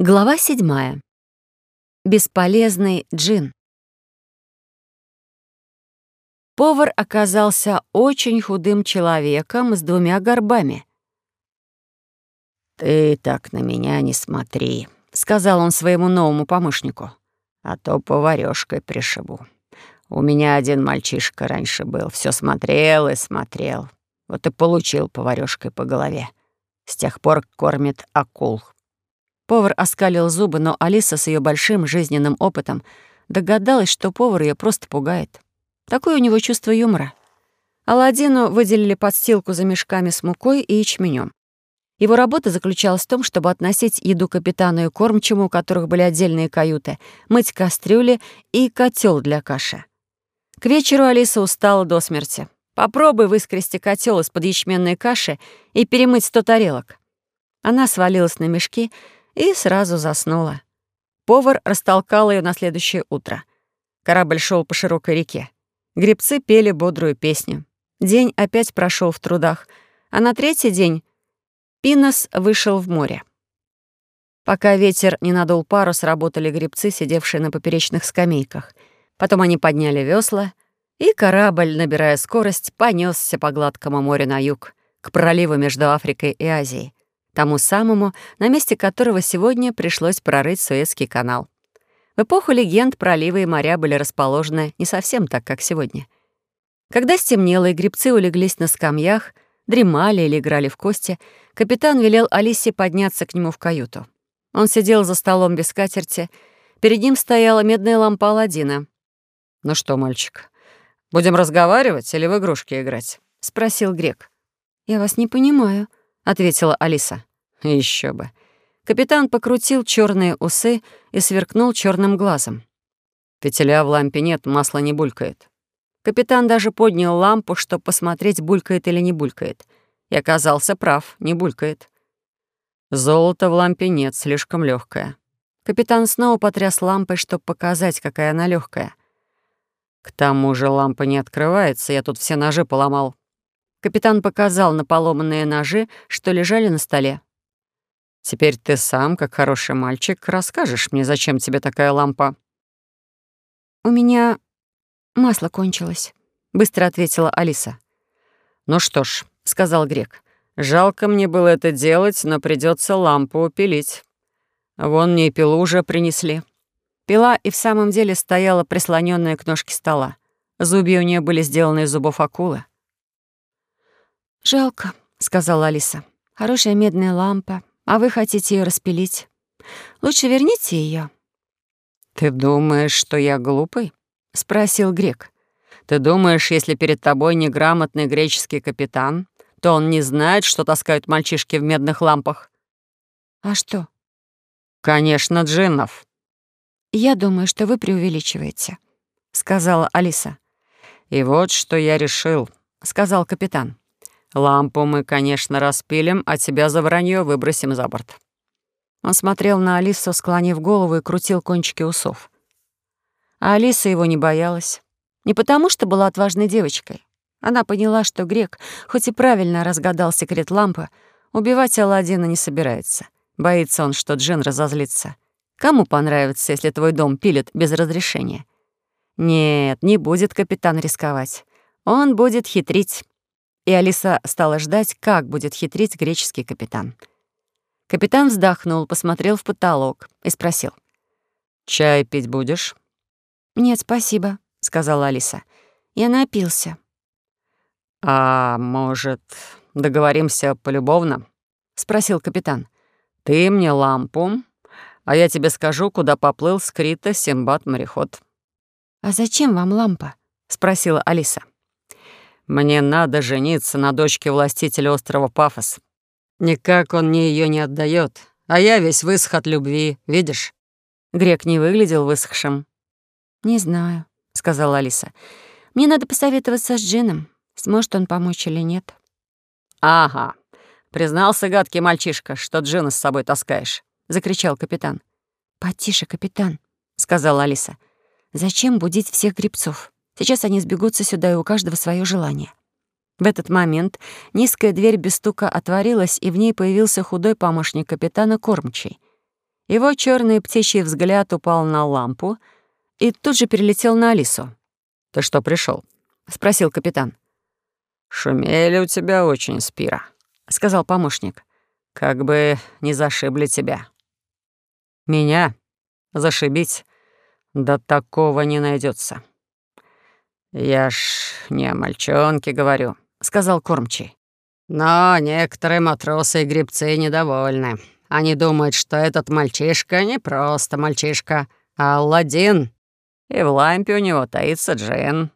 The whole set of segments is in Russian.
Глава седьмая. Бесполезный джин. Повар оказался очень худым человеком с двумя горбами. «Ты так на меня не смотри», — сказал он своему новому помощнику, «а то поварёшкой пришибу. У меня один мальчишка раньше был, все смотрел и смотрел. Вот и получил поварёшкой по голове. С тех пор кормит акул». Повар оскалил зубы, но Алиса с ее большим жизненным опытом догадалась, что повар ее просто пугает. Такое у него чувство юмора. Аладдину выделили подстилку за мешками с мукой и ячменем. Его работа заключалась в том, чтобы относить еду капитану и кормчему, у которых были отдельные каюты, мыть кастрюли и котел для каши. К вечеру Алиса устала до смерти. Попробуй выскрести котел из-под ячменной каши и перемыть сто тарелок. Она свалилась на мешки и сразу заснула. Повар растолкал ее на следующее утро. Корабль шел по широкой реке. Гребцы пели бодрую песню. День опять прошел в трудах, а на третий день Пинос вышел в море. Пока ветер не надул парус, работали гребцы, сидевшие на поперечных скамейках. Потом они подняли весла, и корабль, набирая скорость, понесся по гладкому морю на юг, к проливу между Африкой и Азией тому самому, на месте которого сегодня пришлось прорыть Суэцкий канал. В эпоху легенд проливы и моря были расположены не совсем так, как сегодня. Когда стемнело и грибцы улеглись на скамьях, дремали или играли в кости, капитан велел Алисе подняться к нему в каюту. Он сидел за столом без скатерти, перед ним стояла медная лампа Аладдина. «Ну что, мальчик, будем разговаривать или в игрушки играть?» — спросил Грек. «Я вас не понимаю», — ответила Алиса. Еще бы. Капитан покрутил черные усы и сверкнул черным глазом. Петеля в лампе нет, масло не булькает. Капитан даже поднял лампу, чтобы посмотреть, булькает или не булькает. И оказался прав, не булькает. Золота в лампе нет, слишком легкое. Капитан снова потряс лампой, чтобы показать, какая она легкая. К тому же лампа не открывается, я тут все ножи поломал. Капитан показал на поломанные ножи, что лежали на столе. Теперь ты сам, как хороший мальчик, расскажешь мне, зачем тебе такая лампа?» «У меня масло кончилось», — быстро ответила Алиса. «Ну что ж», — сказал Грек, — «жалко мне было это делать, но придется лампу пилить. Вон мне и пилу уже принесли». Пила и в самом деле стояла прислоненная к ножке стола. Зубья у нее были сделаны из зубов акулы. «Жалко», — сказала Алиса. «Хорошая медная лампа, а вы хотите ее распилить. Лучше верните ее. «Ты думаешь, что я глупый?» — спросил грек. «Ты думаешь, если перед тобой неграмотный греческий капитан, то он не знает, что таскают мальчишки в медных лампах?» «А что?» «Конечно, джиннов». «Я думаю, что вы преувеличиваете», — сказала Алиса. «И вот что я решил», — сказал капитан. Лампу мы, конечно, распилим, а тебя за вранье выбросим за борт». Он смотрел на Алису, склонив голову и крутил кончики усов. А Алиса его не боялась. Не потому, что была отважной девочкой. Она поняла, что грек, хоть и правильно разгадал секрет лампы, убивать Аладдина не собирается. Боится он, что Джин разозлится. Кому понравится, если твой дом пилит без разрешения? Нет, не будет капитан рисковать. Он будет хитрить и Алиса стала ждать, как будет хитрить греческий капитан. Капитан вздохнул, посмотрел в потолок и спросил. «Чай пить будешь?» «Нет, спасибо», — сказала Алиса. «Я напился». «А может, договоримся полюбовно?» — спросил капитан. «Ты мне лампу, а я тебе скажу, куда поплыл скрита Симбад-мореход». «А зачем вам лампа?» — спросила Алиса. Мне надо жениться на дочке властителя острова Пафос. Никак он мне ее не отдает, а я весь высох от любви, видишь?» Грек не выглядел высохшим. «Не знаю», — сказала Алиса. «Мне надо посоветоваться с Джином. Сможет он помочь или нет?» «Ага», — признался гадкий мальчишка, что Джина с собой таскаешь, — закричал капитан. «Потише, капитан», — сказала Алиса. «Зачем будить всех грибцов? Сейчас они сбегутся сюда, и у каждого свое желание. В этот момент низкая дверь без стука отворилась, и в ней появился худой помощник капитана Кормчий. Его черный птичий взгляд упал на лампу и тут же перелетел на Алису. «Ты что, пришел? спросил капитан. «Шумели у тебя очень, Спира», — сказал помощник. «Как бы не зашибли тебя». «Меня? Зашибить? Да такого не найдется. «Я ж не о мальчонке говорю», — сказал кормчий. «Но некоторые матросы и гребцы недовольны. Они думают, что этот мальчишка не просто мальчишка, а Алладин. И в лампе у него таится джин.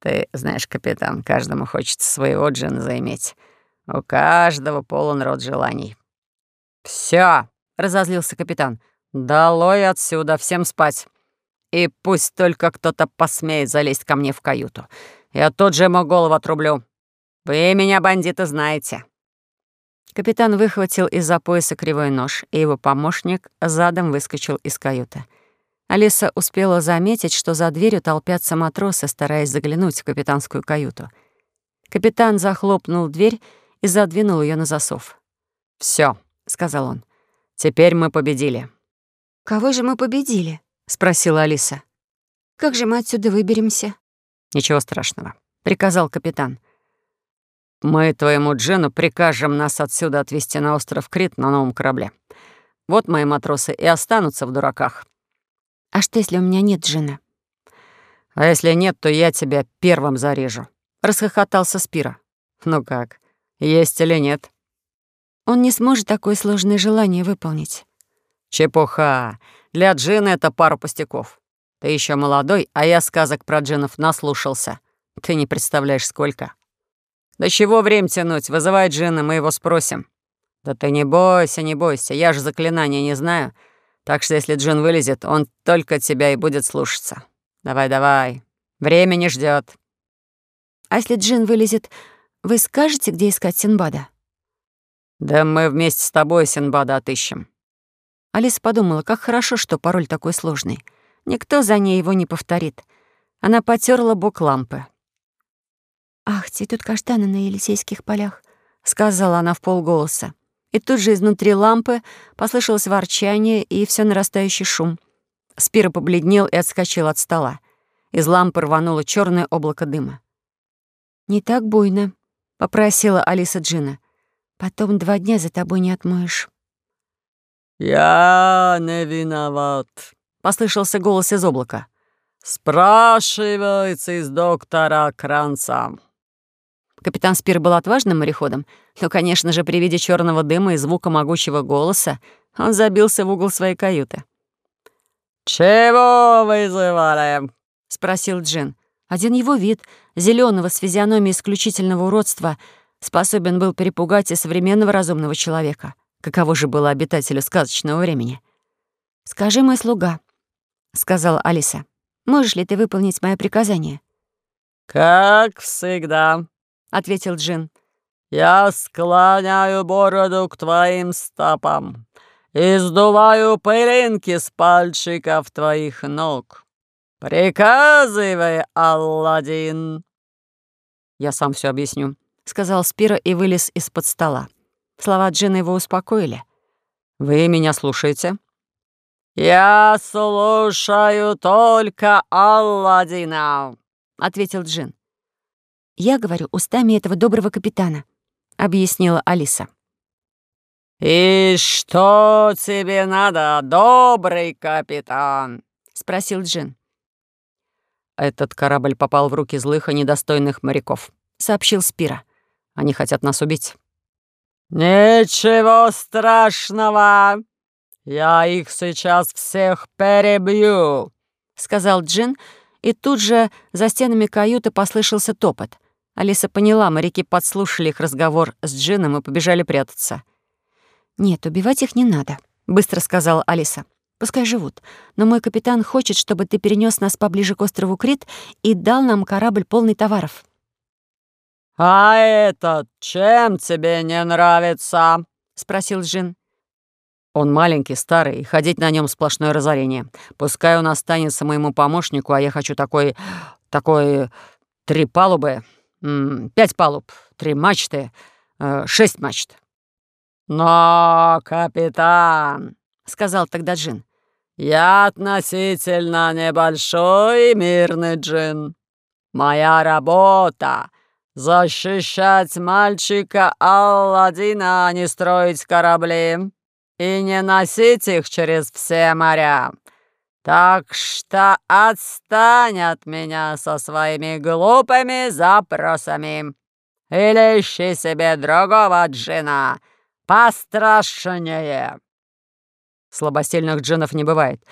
Ты знаешь, капитан, каждому хочется своего джина заиметь. У каждого полон рот желаний». «Всё!» — разозлился капитан. «Долой отсюда, всем спать!» И пусть только кто-то посмеет залезть ко мне в каюту. Я тут же ему голову отрублю. Вы меня, бандиты, знаете». Капитан выхватил из-за пояса кривой нож, и его помощник задом выскочил из каюты. Алиса успела заметить, что за дверью толпятся матросы, стараясь заглянуть в капитанскую каюту. Капитан захлопнул дверь и задвинул ее на засов. Все, сказал он, — «теперь мы победили». «Кого же мы победили?» — спросила Алиса. «Как же мы отсюда выберемся?» «Ничего страшного», — приказал капитан. «Мы твоему Джену прикажем нас отсюда отвезти на остров Крит на новом корабле. Вот мои матросы и останутся в дураках». «А что, если у меня нет Джина?» «А если нет, то я тебя первым зарежу», — расхохотался Спира. «Ну как, есть или нет?» «Он не сможет такое сложное желание выполнить». «Чепуха. Для Джина это пара пустяков. Ты еще молодой, а я сказок про джинов наслушался. Ты не представляешь, сколько. Да чего время тянуть? Вызывай Джина, мы его спросим. Да ты не бойся, не бойся, я же заклинания не знаю. Так что если Джин вылезет, он только тебя и будет слушаться. Давай, давай. Время не ждет. А если Джин вылезет, вы скажете, где искать Синбада? Да мы вместе с тобой Синбада отыщем. Алиса подумала, как хорошо, что пароль такой сложный. Никто за ней его не повторит. Она потерла бок лампы. «Ах, цветут каштаны на Елисейских полях», — сказала она в полголоса. И тут же изнутри лампы послышалось ворчание и все нарастающий шум. Спира побледнел и отскочил от стола. Из лампы рвануло черное облако дыма. «Не так буйно», — попросила Алиса Джина. «Потом два дня за тобой не отмоешь». «Я не виноват», — послышался голос из облака. «Спрашивается из доктора Кранца». Капитан Спир был отважным мореходом, но, конечно же, при виде черного дыма и звука могучего голоса он забился в угол своей каюты. «Чего вызывали?» — спросил Джин. Один его вид, зеленого с физиономией исключительного уродства, способен был перепугать и современного разумного человека. Каково же было обитателю сказочного времени? «Скажи, мой слуга», — сказала Алиса, — «можешь ли ты выполнить мое приказание?» «Как всегда», — ответил Джин. «Я склоняю бороду к твоим стопам и сдуваю пылинки с пальчиков твоих ног. Приказывай, Алладин!» «Я сам все объясню», — сказал Спира и вылез из-под стола. Слова Джина его успокоили. «Вы меня слушаете?» «Я слушаю только Алладина», — ответил Джин. «Я говорю устами этого доброго капитана», — объяснила Алиса. «И что тебе надо, добрый капитан?» — спросил Джин. «Этот корабль попал в руки злых и недостойных моряков», — сообщил Спира. «Они хотят нас убить». «Ничего страшного! Я их сейчас всех перебью!» — сказал Джин, и тут же за стенами каюты послышался топот. Алиса поняла, моряки подслушали их разговор с Джином и побежали прятаться. «Нет, убивать их не надо», — быстро сказала Алиса. «Пускай живут, но мой капитан хочет, чтобы ты перенес нас поближе к острову Крит и дал нам корабль полный товаров». «А этот чем тебе не нравится?» — спросил Джин. «Он маленький, старый, и ходить на нем сплошное разорение. Пускай он останется моему помощнику, а я хочу такой... такой... три палубы, пять палуб, три мачты, э, шесть мачт». «Но, капитан», — сказал тогда Джин. «Я относительно небольшой мирный джин. Моя работа — защищать мальчика Алладина, а не строить корабли и не носить их через все моря. Так что отстань от меня со своими глупыми запросами. Или ищи себе другого джина, пострашнее». «Слабосильных джинов не бывает.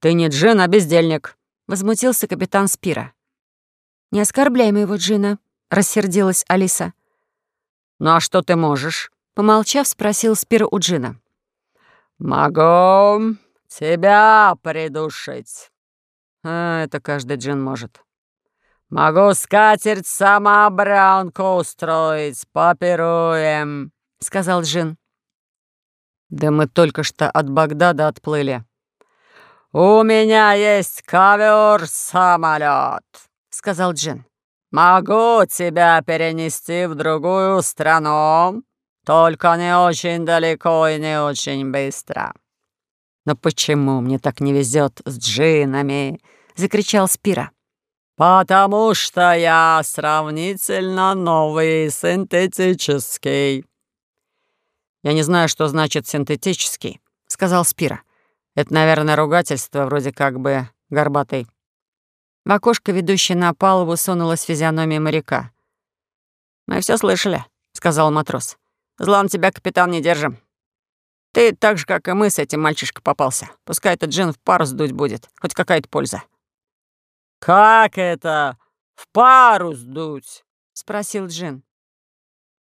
Ты не джин, а бездельник», — возмутился капитан Спира. «Не оскорбляй моего джина», — рассердилась Алиса. «Ну а что ты можешь?» — помолчав, спросил Спира у джина. «Могу тебя придушить». А, это каждый джин может. «Могу скатерть самообранку устроить, попируем», — сказал Джин. «Да мы только что от Багдада отплыли». «У меня есть ковер-самолет», — сказал Джин. «Могу тебя перенести в другую страну, только не очень далеко и не очень быстро». «Но почему мне так не везет с джинами?» — закричал Спира. «Потому что я сравнительно новый синтетический». «Я не знаю, что значит синтетический», — сказал Спира. «Это, наверное, ругательство, вроде как бы горбатый». В окошко, ведущее на палубу, сунулась физиономия моряка. «Мы все слышали», — сказал матрос. «Зла на тебя, капитан, не держим. Ты так же, как и мы, с этим мальчишкой попался. Пускай этот джин в пару сдуть будет. Хоть какая-то польза». «Как это? В пару сдуть?» — спросил Джин.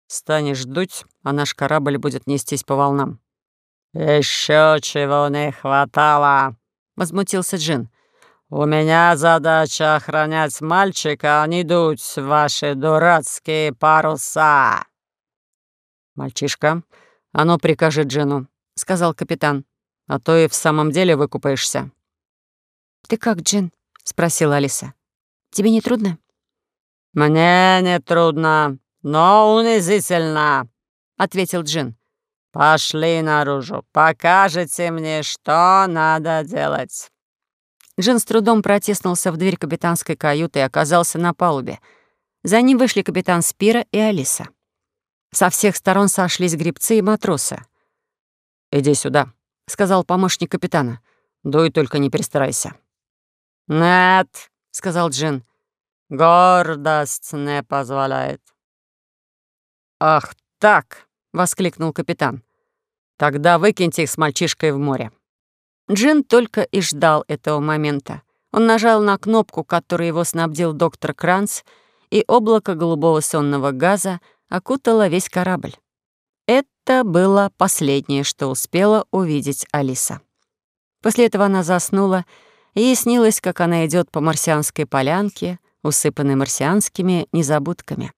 «Станешь дуть, а наш корабль будет нестись по волнам». Еще чего не хватало!» — возмутился Джин. «У меня задача охранять мальчика, а не дуть ваши дурацкие паруса!» «Мальчишка, а ну прикажи Джину», — сказал капитан, «а то и в самом деле выкупаешься». «Ты как, Джин?» — спросила Алиса. «Тебе не трудно?» «Мне не трудно, но унизительно», — ответил Джин. «Пошли наружу, покажете мне, что надо делать». Джин с трудом протиснулся в дверь капитанской каюты и оказался на палубе. За ним вышли капитан Спира и Алиса. Со всех сторон сошлись грибцы и матросы. «Иди сюда», — сказал помощник капитана. «Дуй, только не перестарайся». «Нет», — сказал Джин, — «гордость не позволяет». «Ах так!» — воскликнул капитан. «Тогда выкиньте их с мальчишкой в море». Джин только и ждал этого момента. Он нажал на кнопку, которой его снабдил доктор Кранц, и облако голубого сонного газа окутало весь корабль. Это было последнее, что успела увидеть Алиса. После этого она заснула, Ей снилось, как она идет по марсианской полянке, усыпанной марсианскими незабудками.